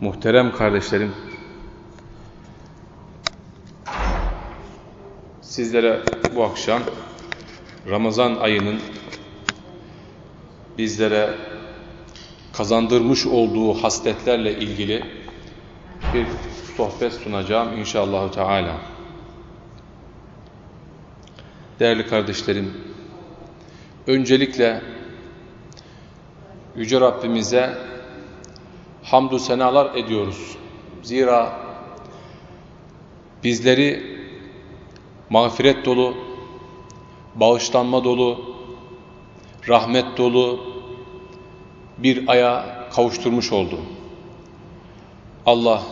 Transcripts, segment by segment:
Muhterem kardeşlerim, sizlere bu akşam Ramazan ayının bizlere kazandırmış olduğu hasletlerle ilgili bir sohbet sunacağım inşallah Teala. Değerli kardeşlerim, öncelikle Yüce Rabbimize hamdü senalar ediyoruz. Zira bizleri mağfiret dolu, bağışlanma dolu, rahmet dolu bir aya kavuşturmuş oldu. Allah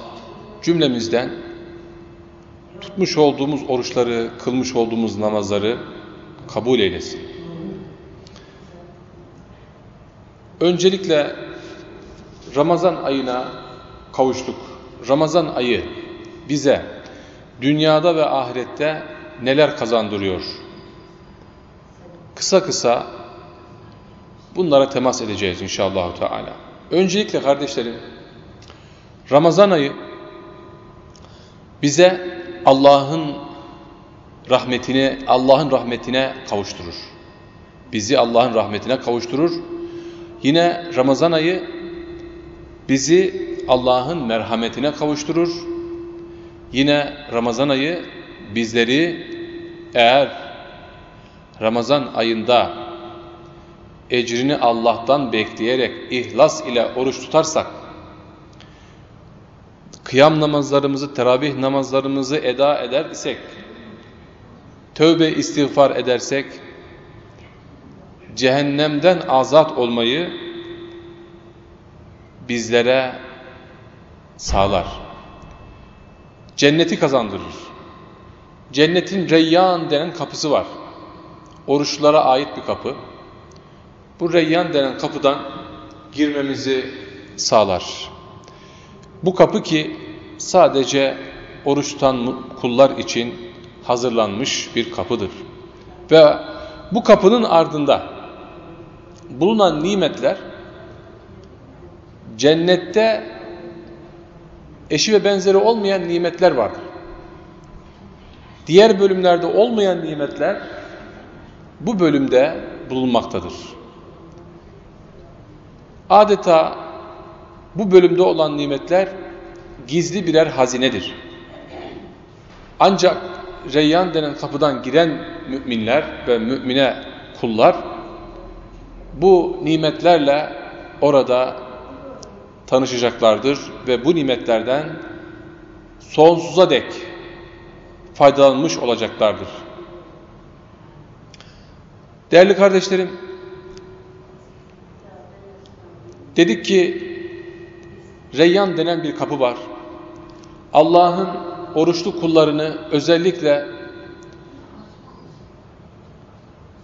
cümlemizden tutmuş olduğumuz oruçları, kılmış olduğumuz namazları kabul eylesin. Öncelikle Ramazan ayına kavuştuk. Ramazan ayı bize dünyada ve ahirette neler kazandırıyor? Kısa kısa bunlara temas edeceğiz inşallah Teala. Öncelikle kardeşlerim Ramazan ayı bize Allah'ın rahmetine Allah'ın rahmetine kavuşturur. Bizi Allah'ın rahmetine kavuşturur. Yine Ramazan ayı bizi Allah'ın merhametine kavuşturur. Yine Ramazan ayı bizleri eğer Ramazan ayında ecrini Allah'tan bekleyerek ihlas ile oruç tutarsak kıyam namazlarımızı, teravih namazlarımızı eda eder isek, tövbe istiğfar edersek, cehennemden azat olmayı bizlere sağlar. Cenneti kazandırır. Cennetin Reyyan denen kapısı var. Oruçlara ait bir kapı. Bu Reyyan denen kapıdan girmemizi sağlar. Bu kapı ki sadece oruç tutan kullar için hazırlanmış bir kapıdır. Ve bu kapının ardında bulunan nimetler cennette eşi ve benzeri olmayan nimetler vardır. Diğer bölümlerde olmayan nimetler bu bölümde bulunmaktadır. Adeta bu bölümde olan nimetler gizli birer hazinedir. Ancak Reyyan denen kapıdan giren müminler ve mümine kullar bu nimetlerle orada tanışacaklardır ve bu nimetlerden sonsuza dek faydalanmış olacaklardır. Değerli kardeşlerim, dedik ki Reyyan denen bir kapı var. Allah'ın oruçlu kullarını özellikle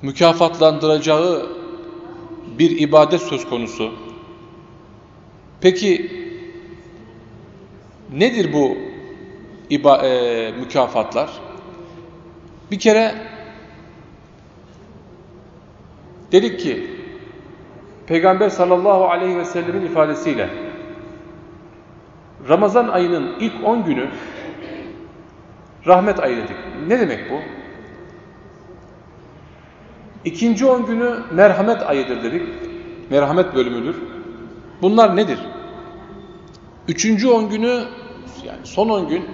mükafatlandıracağı bir ibadet söz konusu. Peki nedir bu iba, e, mükafatlar? Bir kere dedik ki Peygamber sallallahu aleyhi ve sellemin ifadesiyle Ramazan ayının ilk 10 günü rahmet ayı dedik. Ne demek bu? İkinci 10 günü merhamet ayıdır dedik. Merhamet bölümüdür. Bunlar nedir? Üçüncü 10 günü yani son 10 gün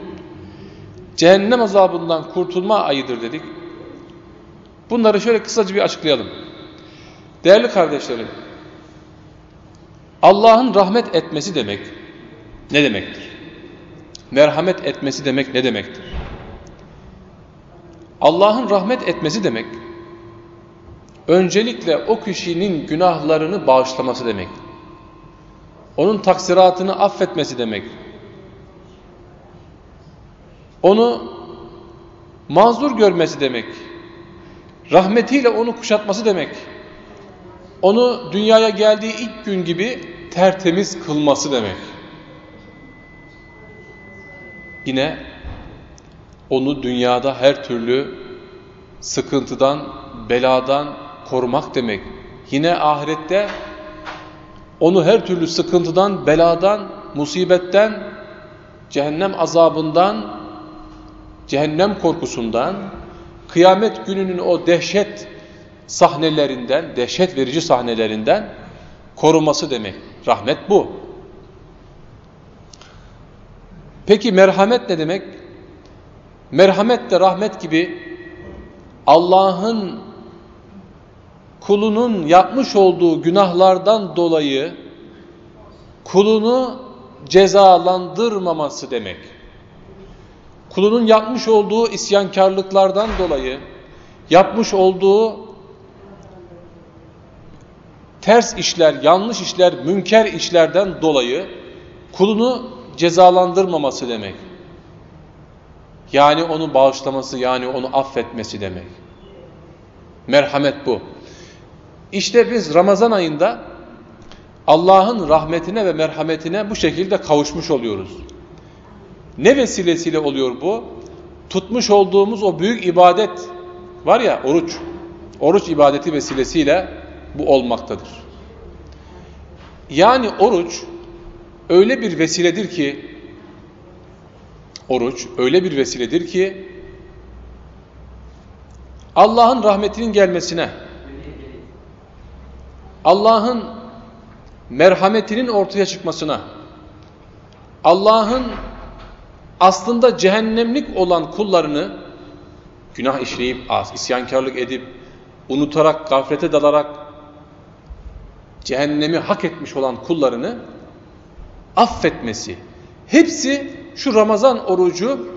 cehennem azabından kurtulma ayıdır dedik. Bunları şöyle kısaca bir açıklayalım. Değerli kardeşlerim, Allah'ın rahmet etmesi demek ne demektir? Merhamet etmesi demek ne demektir? Allah'ın rahmet etmesi demek, öncelikle o kişinin günahlarını bağışlaması demek. Onun taksiratını affetmesi demek. Onu mazur görmesi demek. Rahmetiyle onu kuşatması demek. Onu dünyaya geldiği ilk gün gibi tertemiz kılması demek. Yine onu dünyada her türlü sıkıntıdan, beladan korumak demek. Yine ahirette onu her türlü sıkıntıdan, beladan musibetten, cehennem azabından, cehennem korkusundan, kıyamet gününün o dehşet sahnelerinden, dehşet verici sahnelerinden koruması demek. Rahmet bu. Peki merhamet ne demek? Merhamet de rahmet gibi Allah'ın kulunun yapmış olduğu günahlardan dolayı kulunu cezalandırmaması demek. Kulunun yapmış olduğu isyankarlıklardan dolayı yapmış olduğu ters işler, yanlış işler, münker işlerden dolayı kulunu cezalandırmaması demek. Yani onu bağışlaması, yani onu affetmesi demek. Merhamet bu. İşte biz Ramazan ayında Allah'ın rahmetine ve merhametine bu şekilde kavuşmuş oluyoruz. Ne vesilesiyle oluyor bu? Tutmuş olduğumuz o büyük ibadet var ya oruç. Oruç ibadeti vesilesiyle bu olmaktadır. Yani oruç öyle bir vesiledir ki oruç öyle bir vesiledir ki Allah'ın rahmetinin gelmesine Allah'ın merhametinin ortaya çıkmasına Allah'ın aslında cehennemlik olan kullarını günah işleyip, isyankarlık edip, unutarak, gaflete dalarak cehennemi hak etmiş olan kullarını affetmesi. Hepsi şu Ramazan orucu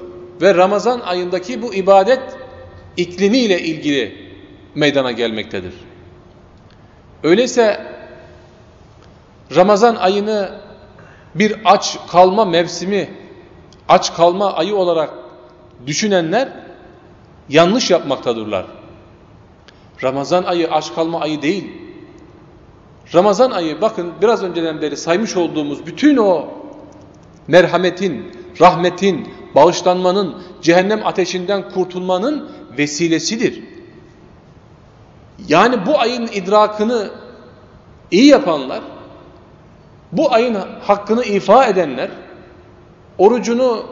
ve Ramazan ayındaki bu ibadet iklimiyle ilgili meydana gelmektedir. Öyleyse Ramazan ayını bir aç kalma mevsimi, aç kalma ayı olarak düşünenler yanlış yapmaktadırlar. Ramazan ayı aç kalma ayı değil. Ramazan ayı bakın biraz önceden beri saymış olduğumuz bütün o merhametin, rahmetin, bağışlanmanın, cehennem ateşinden kurtulmanın vesilesidir. Yani bu ayın idrakını iyi yapanlar, bu ayın hakkını ifa edenler, orucunu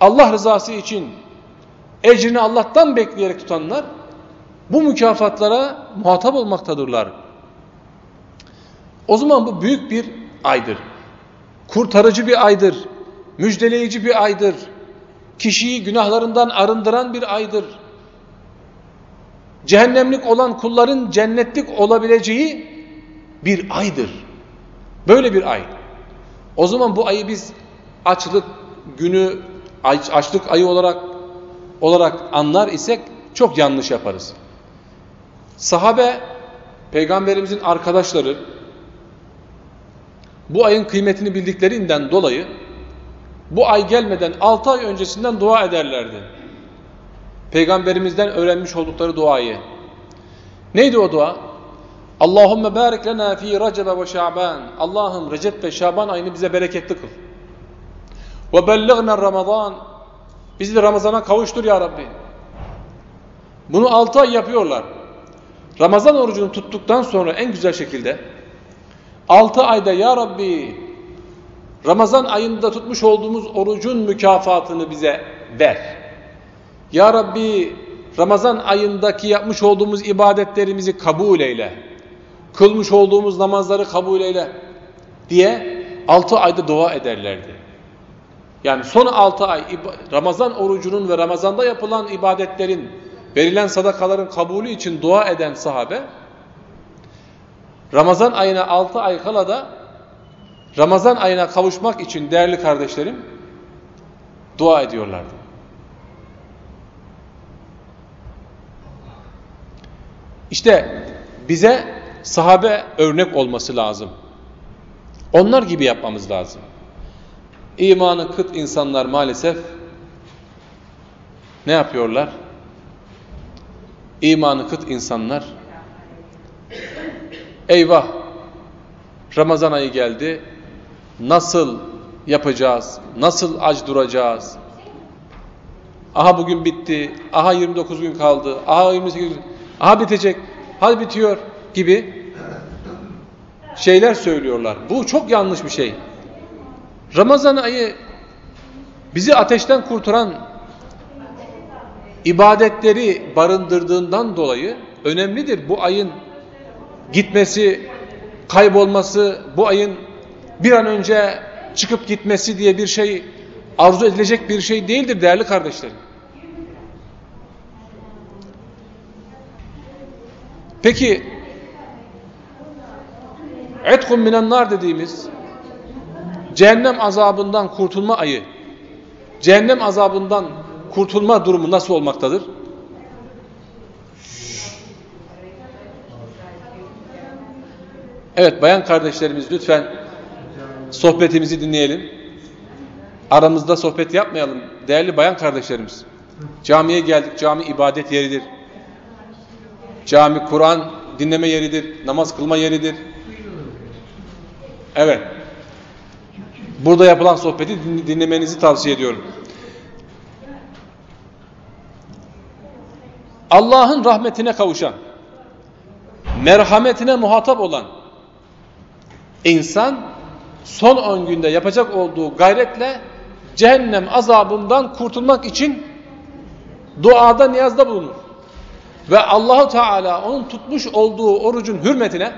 Allah rızası için ecrini Allah'tan bekleyerek tutanlar, bu mükafatlara muhatap olmaktadırlar. O zaman bu büyük bir aydır. Kurtarıcı bir aydır. Müjdeleyici bir aydır. Kişiyi günahlarından arındıran bir aydır. Cehennemlik olan kulların cennetlik olabileceği bir aydır. Böyle bir ay. O zaman bu ayı biz açlık günü, açlık ayı olarak olarak anlar isek çok yanlış yaparız. Sahabe, peygamberimizin arkadaşları bu ayın kıymetini bildiklerinden dolayı bu ay gelmeden 6 ay öncesinden dua ederlerdi. Peygamberimizden öğrenmiş oldukları duayı. Neydi o dua? Allahümme barik lena fi Recebe ve Şaban. Allah'ım Recep ve Şaban ayını bize bereketli kıl. Ve bellighna Ramazan. Bizi de Ramazan'a kavuştur ya Rabbi. Bunu 6 ay yapıyorlar. Ramazan orucunu tuttuktan sonra en güzel şekilde 6 ayda ya Rabbi Ramazan ayında tutmuş olduğumuz orucun mükafatını bize ver. Ya Rabbi Ramazan ayındaki yapmış olduğumuz ibadetlerimizi kabul eyle. Kılmış olduğumuz namazları kabul eyle diye 6 ayda dua ederlerdi. Yani son 6 ay Ramazan orucunun ve Ramazanda yapılan ibadetlerin, verilen sadakaların kabulü için dua eden sahabe Ramazan ayına 6 ay kala da Ramazan ayına kavuşmak için değerli kardeşlerim dua ediyorlardı. İşte bize sahabe örnek olması lazım. Onlar gibi yapmamız lazım. İmanı kıt insanlar maalesef ne yapıyorlar? İmanı kıt insanlar eyvah Ramazan ayı geldi nasıl yapacağız? Nasıl aç duracağız? Aha bugün bitti. Aha 29 gün kaldı. Aha 28 gün. Aha bitecek. Hadi bitiyor gibi şeyler söylüyorlar. Bu çok yanlış bir şey. Ramazan ayı bizi ateşten kurtaran ibadetleri barındırdığından dolayı önemlidir bu ayın gitmesi, kaybolması, bu ayın bir an önce çıkıp gitmesi diye bir şey arzu edilecek bir şey değildir değerli kardeşlerim. Peki etkum minennar dediğimiz cehennem azabından kurtulma ayı cehennem azabından kurtulma durumu nasıl olmaktadır? Evet bayan kardeşlerimiz lütfen sohbetimizi dinleyelim. Aramızda sohbet yapmayalım değerli bayan kardeşlerimiz. Camiye geldik. Cami ibadet yeridir. Cami Kur'an dinleme yeridir. Namaz kılma yeridir. Evet. Burada yapılan sohbeti dinlemenizi tavsiye ediyorum. Allah'ın rahmetine kavuşan, merhametine muhatap olan insan son 10 günde yapacak olduğu gayretle cehennem azabından kurtulmak için duada niyazda bulunur. Ve Allahu Teala onun tutmuş olduğu orucun hürmetine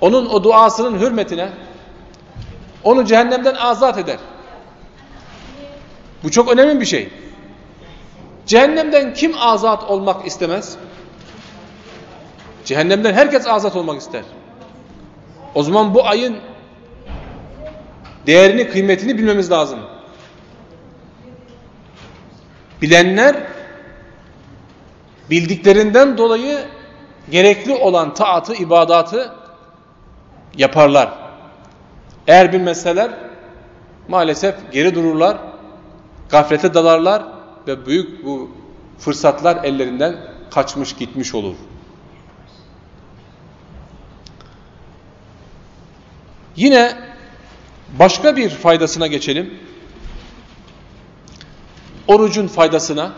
onun o duasının hürmetine onu cehennemden azat eder. Bu çok önemli bir şey. Cehennemden kim azat olmak istemez? Cehennemden herkes azat olmak ister. O zaman bu ayın değerini, kıymetini bilmemiz lazım. Bilenler bildiklerinden dolayı gerekli olan taatı, ibadatı yaparlar. Eğer bilmezseler maalesef geri dururlar, gaflete dalarlar ve büyük bu fırsatlar ellerinden kaçmış gitmiş olur. Yine başka bir faydasına geçelim. Orucun faydasına.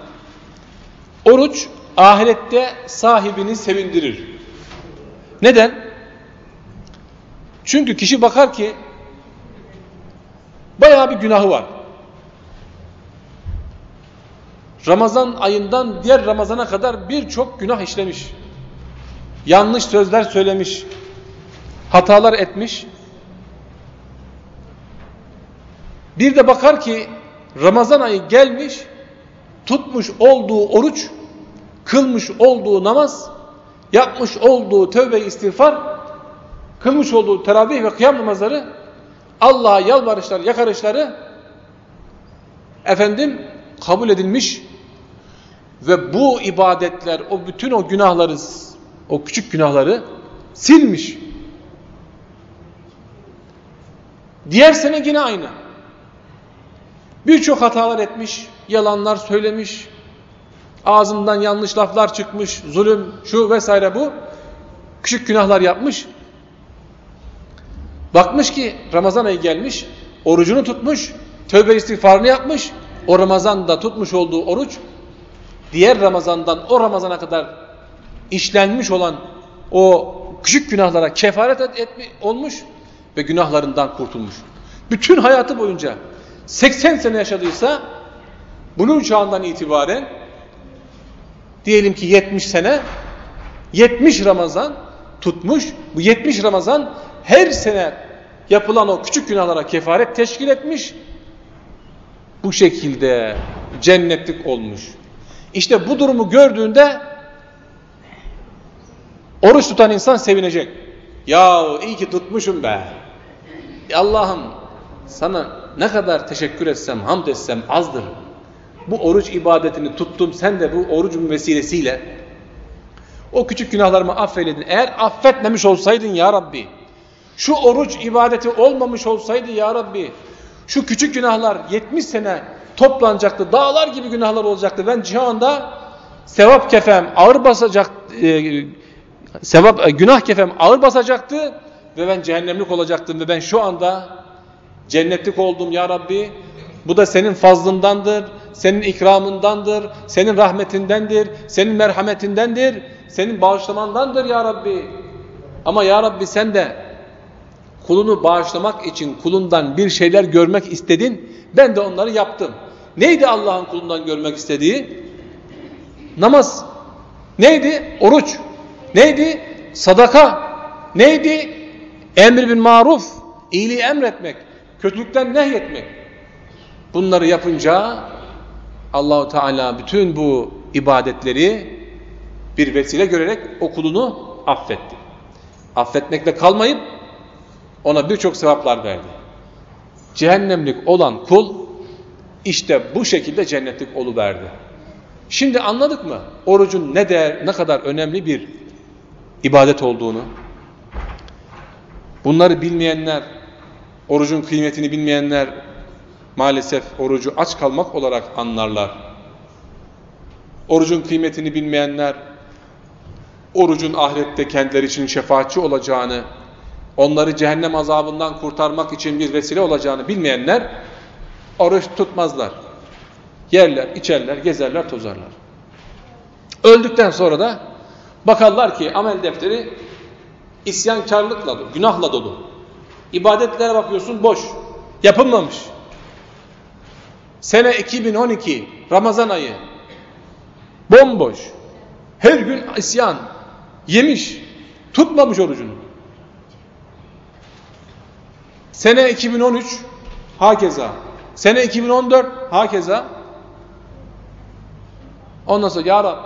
Oruç ahirette sahibini sevindirir. Neden? Çünkü kişi bakar ki bayağı bir günahı var. Ramazan ayından diğer Ramazana kadar birçok günah işlemiş. Yanlış sözler söylemiş. Hatalar etmiş. Bir de bakar ki Ramazan ayı gelmiş, tutmuş olduğu oruç, kılmış olduğu namaz, yapmış olduğu tövbe istiğfar, kılmış olduğu teravih ve kıyam namazları, Allah'a yalvarışları, yakarışları efendim kabul edilmiş ve bu ibadetler o bütün o günahları o küçük günahları silmiş. Diğer sene yine aynı. Birçok hatalar etmiş, yalanlar söylemiş, ağzımdan yanlış laflar çıkmış, zulüm, şu vesaire bu. Küçük günahlar yapmış. Bakmış ki Ramazan ayı gelmiş, orucunu tutmuş, tövbe istiğfarını yapmış. O Ramazan'da tutmuş olduğu oruç, diğer Ramazan'dan o Ramazan'a kadar işlenmiş olan o küçük günahlara kefaret et, etmi, olmuş ve günahlarından kurtulmuş. Bütün hayatı boyunca 80 sene yaşadıysa bunun çağından itibaren diyelim ki 70 sene 70 Ramazan tutmuş. Bu 70 Ramazan her sene yapılan o küçük günahlara kefaret teşkil etmiş. Bu şekilde cennetlik olmuş. İşte bu durumu gördüğünde oruç tutan insan sevinecek. Ya iyi ki tutmuşum be. Allah'ım sana ne kadar teşekkür etsem, hamd etsem azdır. Bu oruç ibadetini tuttum. Sen de bu orucun vesilesiyle o küçük günahlarımı affeyledin. Eğer affetmemiş olsaydın ya Rabbi, şu oruç ibadeti olmamış olsaydı ya Rabbi, şu küçük günahlar 70 sene toplanacaktı. Dağlar gibi günahlar olacaktı. Ben cihanda sevap kefem ağır basacak, e, sevap, e, günah kefem ağır basacaktı ve ben cehennemlik olacaktım ve ben şu anda cennetlik oldum ya Rabbi. Bu da senin fazlındandır, senin ikramındandır, senin rahmetindendir, senin merhametindendir, senin bağışlamandandır ya Rabbi. Ama ya Rabbi sen de kulunu bağışlamak için kulundan bir şeyler görmek istedin. Ben de onları yaptım. Neydi Allah'ın kulundan görmek istediği? Namaz. Neydi? Oruç. Neydi? Sadaka. Neydi? Emir bin maruf. İyiliği emretmek. Kötülükten nehyetmek. Bunları yapınca Allahu Teala bütün bu ibadetleri bir vesile görerek o kulunu affetti. Affetmekle kalmayıp ona birçok sevaplar verdi. Cehennemlik olan kul işte bu şekilde cennetlik verdi. Şimdi anladık mı? Orucun ne değer, ne kadar önemli bir ibadet olduğunu. Bunları bilmeyenler, orucun kıymetini bilmeyenler maalesef orucu aç kalmak olarak anlarlar. Orucun kıymetini bilmeyenler, orucun ahirette kendileri için şefaatçi olacağını, onları cehennem azabından kurtarmak için bir vesile olacağını bilmeyenler oruç tutmazlar. Yerler, içerler, gezerler, tozarlar. Öldükten sonra da bakarlar ki amel defteri isyankarlıkla dolu, günahla dolu. İbadetlere bakıyorsun boş, yapılmamış. Sene 2012 Ramazan ayı bomboş. Her gün isyan, yemiş, tutmamış orucunu. Sene 2013 hakeza. Sene 2014 hakeza. Ondan sonra ya Rab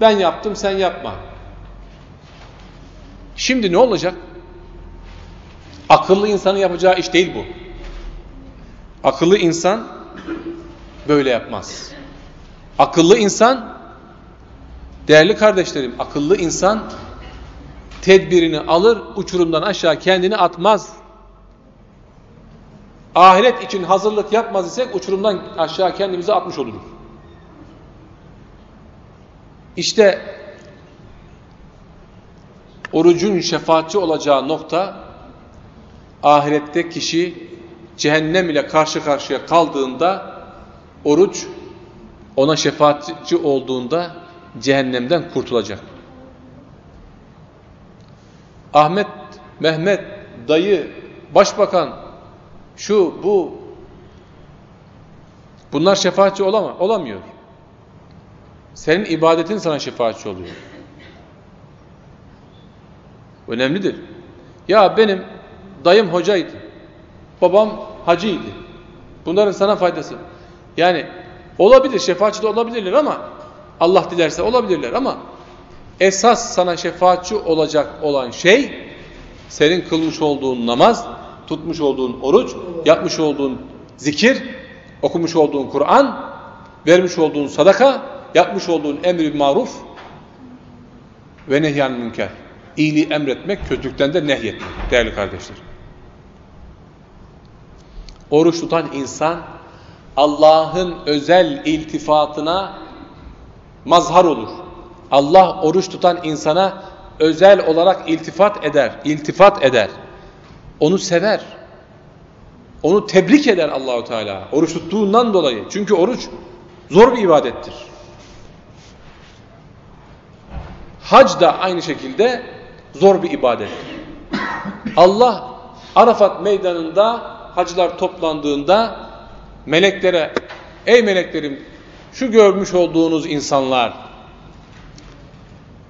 ben yaptım sen yapma. Şimdi ne olacak? Akıllı insanın yapacağı iş değil bu. Akıllı insan böyle yapmaz. Akıllı insan değerli kardeşlerim akıllı insan tedbirini alır uçurumdan aşağı kendini atmaz. Ahiret için hazırlık yapmaz isek uçurumdan aşağı kendimizi atmış oluruz. İşte orucun şefaatçi olacağı nokta ahirette kişi cehennem ile karşı karşıya kaldığında oruç ona şefaatçi olduğunda cehennemden kurtulacak. Ahmet, Mehmet, dayı, başbakan, şu, bu bunlar şefaatçi olama, olamıyor. Senin ibadetin sana şefaatçi oluyor. Önemlidir. Ya benim dayım hocaydı. Babam hacıydı. Bunların sana faydası. Yani olabilir, şefaatçi de olabilirler ama Allah dilerse olabilirler ama esas sana şefaatçi olacak olan şey senin kılmış olduğun namaz, tutmuş olduğun oruç, yapmış olduğun zikir, okumuş olduğun Kur'an, vermiş olduğun sadaka, yapmış olduğun emri maruf ve nehyan münker. İyiliği emretmek, kötülükten de nehyetmek değerli kardeşler. Oruç tutan insan Allah'ın özel iltifatına mazhar olur. Allah oruç tutan insana özel olarak iltifat eder, iltifat eder. Onu sever. Onu tebrik eder Allahu Teala. Oruç tuttuğundan dolayı. Çünkü oruç zor bir ibadettir. Hac da aynı şekilde zor bir ibadettir. Allah Arafat meydanında hacılar toplandığında meleklere ey meleklerim şu görmüş olduğunuz insanlar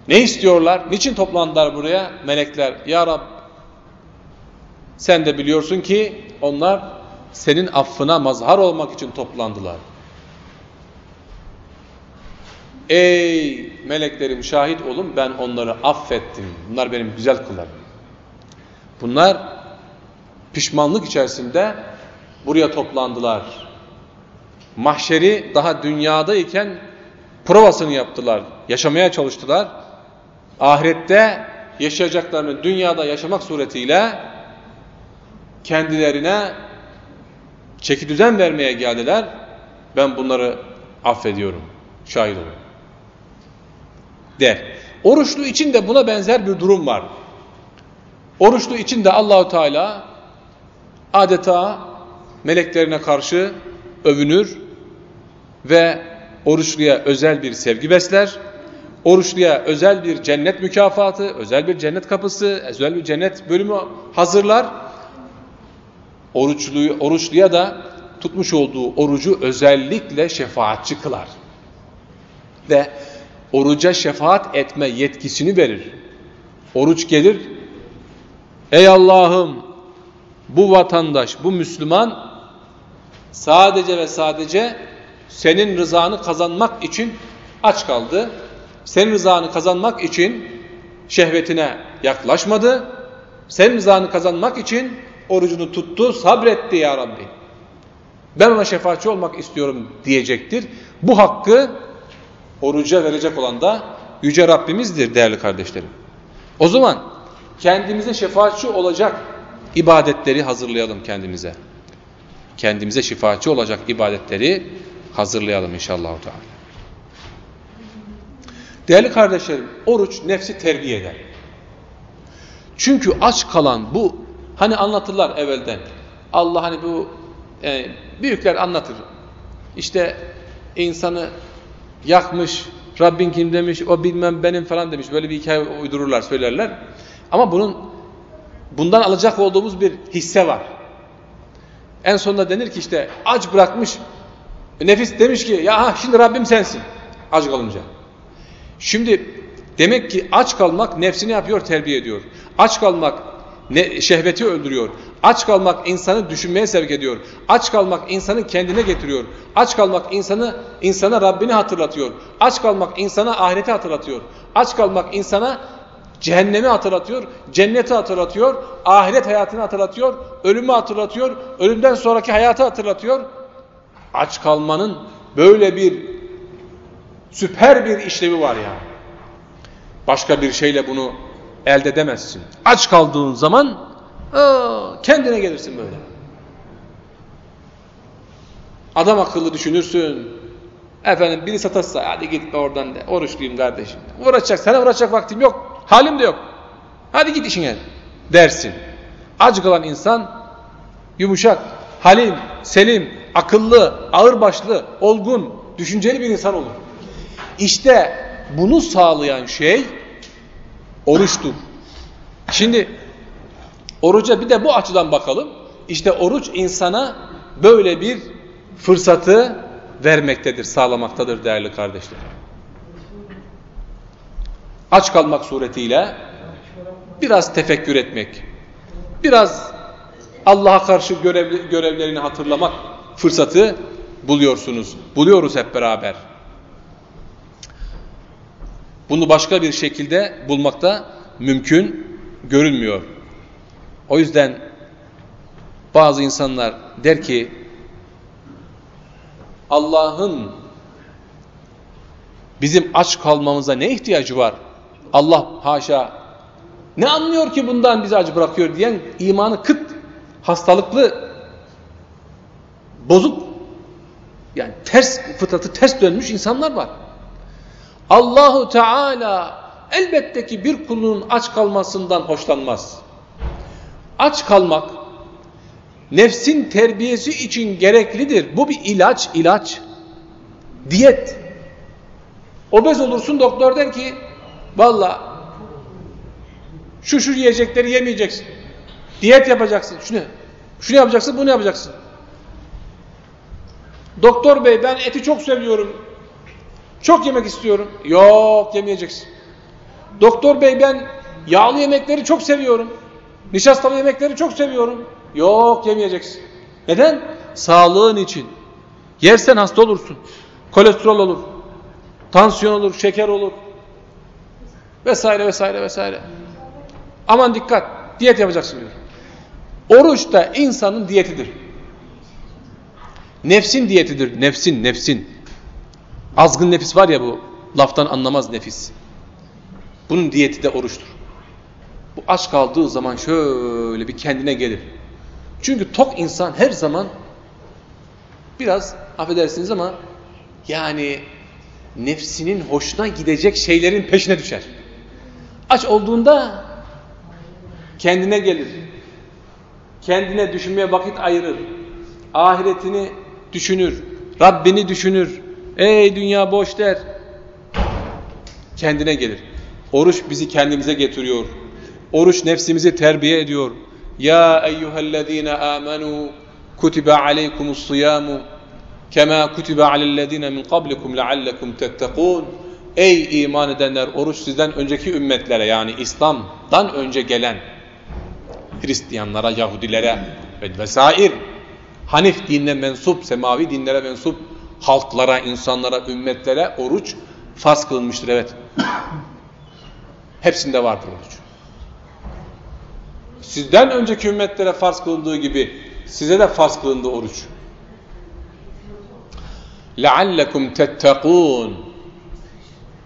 ne istiyorlar? Niçin toplandılar buraya? Melekler ya Rab sen de biliyorsun ki onlar senin affına mazhar olmak için toplandılar. Ey meleklerim şahit olun ben onları affettim. Bunlar benim güzel kullarım. Bunlar pişmanlık içerisinde buraya toplandılar. Mahşeri daha dünyadayken provasını yaptılar. Yaşamaya çalıştılar. Ahirette yaşayacaklarını dünyada yaşamak suretiyle kendilerine çeki düzen vermeye geldiler. Ben bunları affediyorum. Şahit olun. Der. Oruçlu için de buna benzer bir durum var. Oruçlu için de Allahu Teala adeta meleklerine karşı övünür ve oruçluya özel bir sevgi besler. Oruçluya özel bir cennet mükafatı, özel bir cennet kapısı, özel bir cennet bölümü hazırlar. oruçluyu, oruçluya da tutmuş olduğu orucu özellikle şefaatçi kılar. Ve oruca şefaat etme yetkisini verir. Oruç gelir, ey Allah'ım bu vatandaş, bu Müslüman sadece ve sadece senin rızanı kazanmak için aç kaldı. Senin rızanı kazanmak için şehvetine yaklaşmadı. Senin rızanı kazanmak için orucunu tuttu, sabretti ya Rabbi. Ben ona şefaatçi olmak istiyorum diyecektir. Bu hakkı oruca verecek olan da Yüce Rabbimizdir değerli kardeşlerim. O zaman kendimize şefaatçi olacak ibadetleri hazırlayalım kendimize. Kendimize şifaatçi olacak ibadetleri hazırlayalım inşallah. Değerli kardeşlerim, oruç nefsi terbiye eder. Çünkü aç kalan bu, hani anlatırlar evvelden. Allah hani bu e, büyükler anlatır. İşte insanı yakmış, Rabbin kim demiş, o bilmem benim falan demiş. Böyle bir hikaye uydururlar, söylerler. Ama bunun bundan alacak olduğumuz bir hisse var. En sonunda denir ki işte aç bırakmış, nefis demiş ki ya şimdi Rabbim sensin aç kalınca. Şimdi demek ki aç kalmak nefsini yapıyor, terbiye ediyor. Aç kalmak ne, şehveti öldürüyor. Aç kalmak insanı düşünmeye sevk ediyor. Aç kalmak insanı kendine getiriyor. Aç kalmak insanı insana Rabbini hatırlatıyor. Aç kalmak insana ahireti hatırlatıyor. Aç kalmak insana cehennemi hatırlatıyor, cenneti hatırlatıyor, ahiret hayatını hatırlatıyor, ölümü hatırlatıyor, ölümden sonraki hayatı hatırlatıyor. Aç kalmanın böyle bir süper bir işlevi var ya. Başka bir şeyle bunu elde edemezsin. Aç kaldığın zaman kendine gelirsin böyle. Adam akıllı düşünürsün. Efendim biri satarsa hadi git oradan de. Oruçluyum kardeşim. Uğraşacak. Sana uğraşacak vaktim yok. Halim de yok. Hadi git işine dersin. Acı kalan insan yumuşak, halim, selim, akıllı, ağırbaşlı, olgun, düşünceli bir insan olur. İşte bunu sağlayan şey oruçtur. Şimdi oruca bir de bu açıdan bakalım. İşte oruç insana böyle bir fırsatı vermektedir, sağlamaktadır değerli kardeşler. Aç kalmak suretiyle biraz tefekkür etmek, biraz Allah'a karşı görev, görevlerini hatırlamak fırsatı buluyorsunuz. Buluyoruz hep beraber. Bunu başka bir şekilde bulmakta mümkün görünmüyor. O yüzden bazı insanlar der ki Allah'ın bizim aç kalmamıza ne ihtiyacı var? Allah haşa ne anlıyor ki bundan bizi acı bırakıyor diyen imanı kıt, hastalıklı, bozuk yani ters fıtratı ters dönmüş insanlar var. Allahu Teala elbette ki bir kulun aç kalmasından hoşlanmaz. Aç kalmak nefsin terbiyesi için gereklidir. Bu bir ilaç, ilaç. Diyet. Obez olursun doktor der ki valla şu şu yiyecekleri yemeyeceksin. Diyet yapacaksın. Şunu, şunu yapacaksın, bunu yapacaksın. Doktor bey ben eti çok seviyorum. Çok yemek istiyorum. Yok yemeyeceksin. Doktor bey ben yağlı yemekleri çok seviyorum. Nişastalı yemekleri çok seviyorum. Yok yemeyeceksin. Neden? Sağlığın için. Yersen hasta olursun. Kolesterol olur. Tansiyon olur, şeker olur. Vesaire vesaire vesaire. Aman dikkat. Diyet yapacaksın diyor. Oruç da insanın diyetidir. Nefsin diyetidir. Nefsin, nefsin. Azgın nefis var ya bu. Laftan anlamaz nefis. Bunun diyeti de oruçtur. Bu aç kaldığı zaman şöyle bir kendine gelir. Çünkü tok insan her zaman biraz affedersiniz ama yani nefsinin hoşuna gidecek şeylerin peşine düşer. Aç olduğunda kendine gelir. Kendine düşünmeye vakit ayırır. Ahiretini düşünür. Rabbini düşünür. Ey dünya boş der. Kendine gelir. Oruç bizi kendimize getiriyor. Oruç nefsimizi terbiye ediyor. Ya eyyühellezine amenu kutibe aleykumus siyamu kema kutibe alellezine min qablikum leallekum tettekûn Ey iman edenler oruç sizden önceki ümmetlere yani İslam'dan önce gelen Hristiyanlara, Yahudilere ve vesair Hanif dinine mensup, semavi dinlere mensup halklara, insanlara, ümmetlere oruç farz kılınmıştır evet. Hepsinde vardır oruç. Sizden önceki ümmetlere farz kılındığı gibi size de farz kılındı oruç. لَعَلَّكُمْ تَتَّقُونَ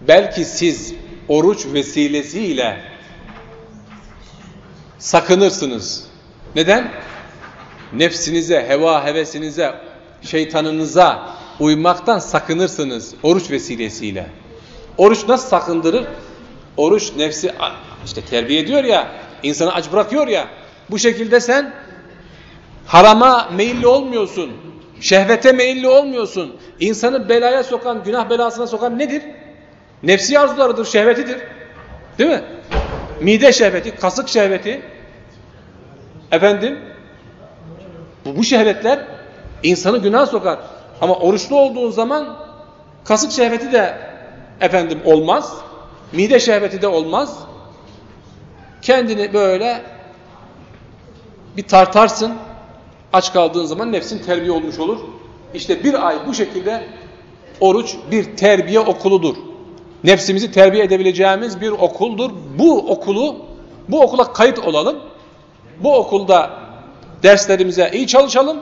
Belki siz oruç vesilesiyle sakınırsınız. Neden? Nefsinize, heva hevesinize, şeytanınıza uymaktan sakınırsınız oruç vesilesiyle. Oruç nasıl sakındırır? Oruç nefsi işte terbiye ediyor ya, insanı aç bırakıyor ya. Bu şekilde sen harama meyilli olmuyorsun. Şehvete meyilli olmuyorsun. İnsanı belaya sokan, günah belasına sokan nedir? Nefsi arzularıdır, şehvetidir. Değil mi? Mide şehveti, kasık şehveti. Efendim? Bu, bu şehvetler insanı günah sokar. Ama oruçlu olduğun zaman kasık şehveti de efendim olmaz. Mide şehveti de olmaz. Kendini böyle bir tartarsın. Aç kaldığın zaman nefsin terbiye olmuş olur. İşte bir ay bu şekilde oruç bir terbiye okuludur. Nefsimizi terbiye edebileceğimiz bir okuldur. Bu okulu, bu okula kayıt olalım. Bu okulda derslerimize iyi çalışalım.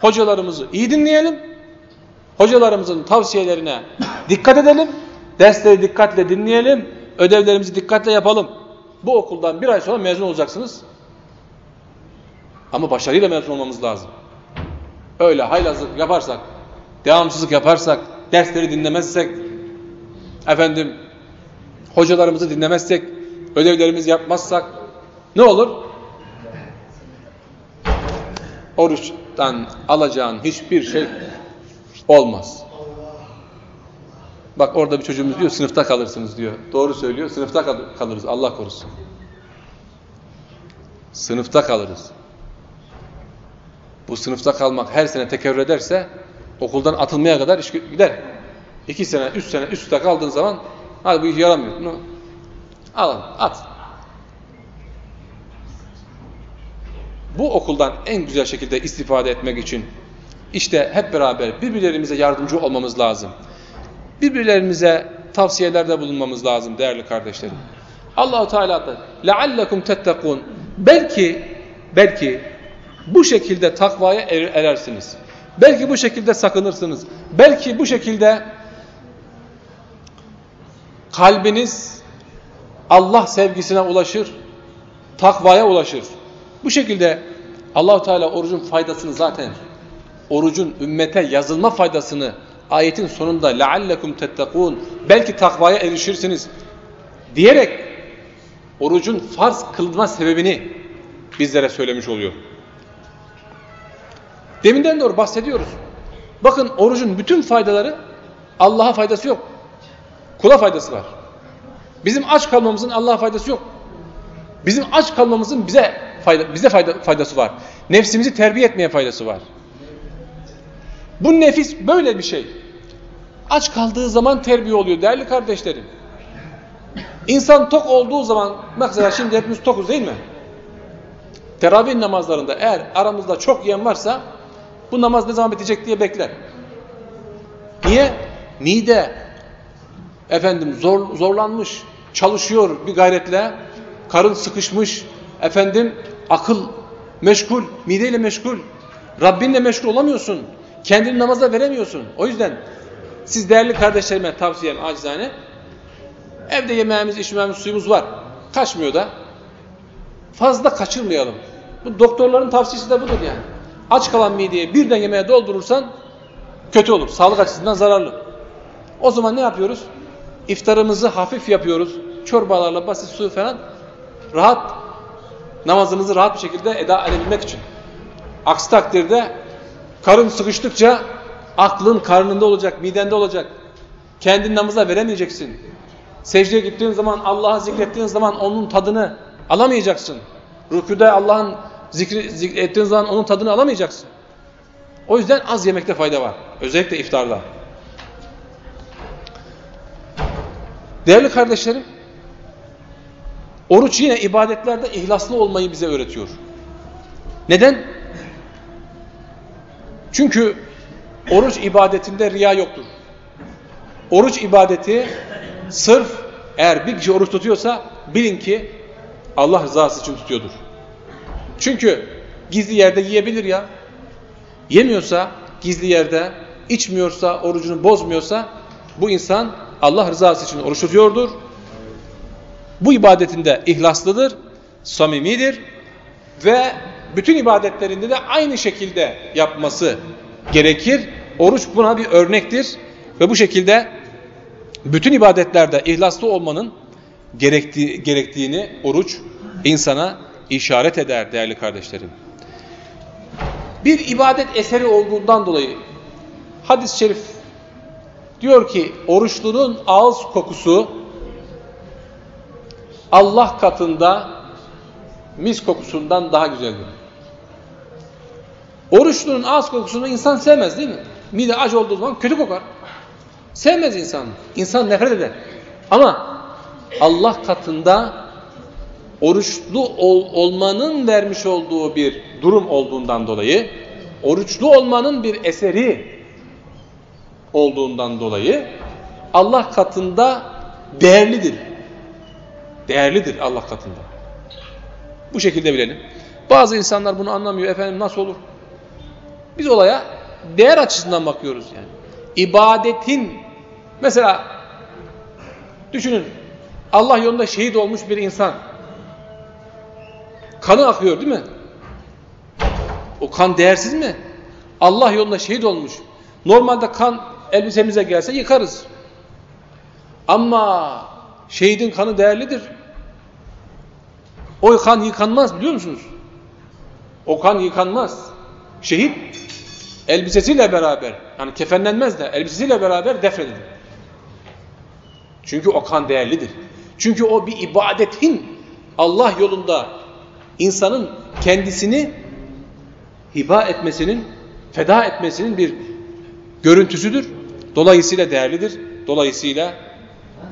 Hocalarımızı iyi dinleyelim. Hocalarımızın tavsiyelerine dikkat edelim. Dersleri dikkatle dinleyelim. Ödevlerimizi dikkatle yapalım. Bu okuldan bir ay sonra mezun olacaksınız. Ama başarıyla mezun olmamız lazım. Öyle haylazlık yaparsak, devamsızlık yaparsak, dersleri dinlemezsek, efendim hocalarımızı dinlemezsek, ödevlerimizi yapmazsak ne olur? Oruçtan alacağın hiçbir şey olmaz. Bak orada bir çocuğumuz diyor sınıfta kalırsınız diyor. Doğru söylüyor. Sınıfta kal kalırız. Allah korusun. Sınıfta kalırız. Bu sınıfta kalmak her sene tekerrür ederse okuldan atılmaya kadar iş gider. İki sene, üç sene üst üste kaldığın zaman hadi bu iş yaramıyor. Bunu al, at. Bu okuldan en güzel şekilde istifade etmek için işte hep beraber birbirlerimize yardımcı olmamız lazım. Birbirlerimize tavsiyelerde bulunmamız lazım değerli kardeşlerim. Allahu Teala da leallekum tettekun belki belki bu şekilde takvaya er, erersiniz. Belki bu şekilde sakınırsınız. Belki bu şekilde kalbiniz Allah sevgisine ulaşır, takvaya ulaşır. Bu şekilde Allahu Teala orucun faydasını zaten orucun ümmete yazılma faydasını ayetin sonunda leallekum tettekun belki takvaya erişirsiniz diyerek orucun farz kılma sebebini bizlere söylemiş oluyor. Deminden doğru bahsediyoruz. Bakın orucun bütün faydaları Allah'a faydası yok. Kula faydası var. Bizim aç kalmamızın Allah'a faydası yok. Bizim aç kalmamızın bize fayda, bize fayda, faydası var. Nefsimizi terbiye etmeye faydası var. Bu nefis böyle bir şey. Aç kaldığı zaman terbiye oluyor değerli kardeşlerim. İnsan tok olduğu zaman, mesela şimdi hepimiz tokuz değil mi? Teravih namazlarında eğer aramızda çok yiyen varsa bu namaz ne zaman bitecek diye bekler. Niye? Mide efendim zor, zorlanmış, çalışıyor bir gayretle, karın sıkışmış, efendim akıl meşgul, mideyle meşgul, Rabbinle meşgul olamıyorsun. Kendini namaza veremiyorsun. O yüzden siz değerli kardeşlerime tavsiyem acizane evde yemeğimiz, içmemiz, suyumuz var. Kaçmıyor da. Fazla kaçırmayalım. Bu doktorların tavsiyesi de budur yani. Aç kalan mideye birden yemeğe doldurursan kötü olur. Sağlık açısından zararlı. O zaman ne yapıyoruz? İftarımızı hafif yapıyoruz. Çorbalarla, basit su falan rahat namazımızı rahat bir şekilde eda edebilmek için. Aksi takdirde karın sıkıştıkça aklın karnında olacak, midende olacak. Kendin namaza veremeyeceksin. Secdeye gittiğin zaman, Allah'a zikrettiğin zaman onun tadını alamayacaksın. Rüküde Allah'ın zikri, zikri ettiğin zaman onun tadını alamayacaksın. O yüzden az yemekte fayda var. Özellikle iftarda. Değerli kardeşlerim, oruç yine ibadetlerde ihlaslı olmayı bize öğretiyor. Neden? Çünkü oruç ibadetinde riya yoktur. Oruç ibadeti sırf eğer bir kişi oruç tutuyorsa bilin ki Allah rızası için tutuyordur. Çünkü gizli yerde yiyebilir ya. Yemiyorsa gizli yerde, içmiyorsa, orucunu bozmuyorsa bu insan Allah rızası için oruç tutuyordur. Bu ibadetinde ihlaslıdır, samimidir ve bütün ibadetlerinde de aynı şekilde yapması gerekir. Oruç buna bir örnektir ve bu şekilde bütün ibadetlerde ihlaslı olmanın gerektiği, gerektiğini oruç insana işaret eder değerli kardeşlerim. Bir ibadet eseri olduğundan dolayı hadis-i şerif diyor ki oruçlunun ağız kokusu Allah katında mis kokusundan daha güzeldir. Oruçlunun ağız kokusunu insan sevmez değil mi? Mide aç olduğu zaman kötü kokar. Sevmez insan. İnsan nefret eder. Ama Allah katında oruçlu ol, olmanın vermiş olduğu bir durum olduğundan dolayı, oruçlu olmanın bir eseri olduğundan dolayı Allah katında değerlidir. Değerlidir Allah katında. Bu şekilde bilelim. Bazı insanlar bunu anlamıyor. Efendim nasıl olur? Biz olaya değer açısından bakıyoruz yani. İbadetin mesela düşünün Allah yolunda şehit olmuş bir insan kanı akıyor değil mi? O kan değersiz mi? Allah yolunda şehit olmuş. Normalde kan elbisemize gelse yıkarız. Ama şehidin kanı değerlidir. O kan yıkanmaz biliyor musunuz? O kan yıkanmaz. Şehit elbisesiyle beraber, yani kefenlenmez de elbisesiyle beraber defnedilir. Çünkü o kan değerlidir. Çünkü o bir ibadetin Allah yolunda insanın kendisini hiba etmesinin, feda etmesinin bir görüntüsüdür. Dolayısıyla değerlidir. Dolayısıyla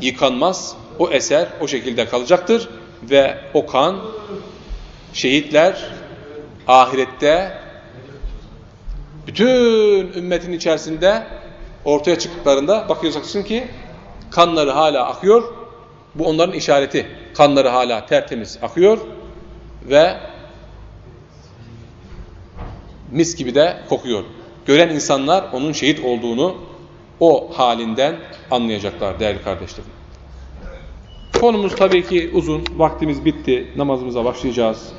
yıkanmaz. O eser o şekilde kalacaktır ve o kan şehitler ahirette bütün ümmetin içerisinde ortaya çıktıklarında bakıyorsun ki kanları hala akıyor. Bu onların işareti. Kanları hala tertemiz akıyor ve mis gibi de kokuyor. Gören insanlar onun şehit olduğunu o halinden anlayacaklar değerli kardeşlerim. Konumuz tabii ki uzun. Vaktimiz bitti. Namazımıza başlayacağız.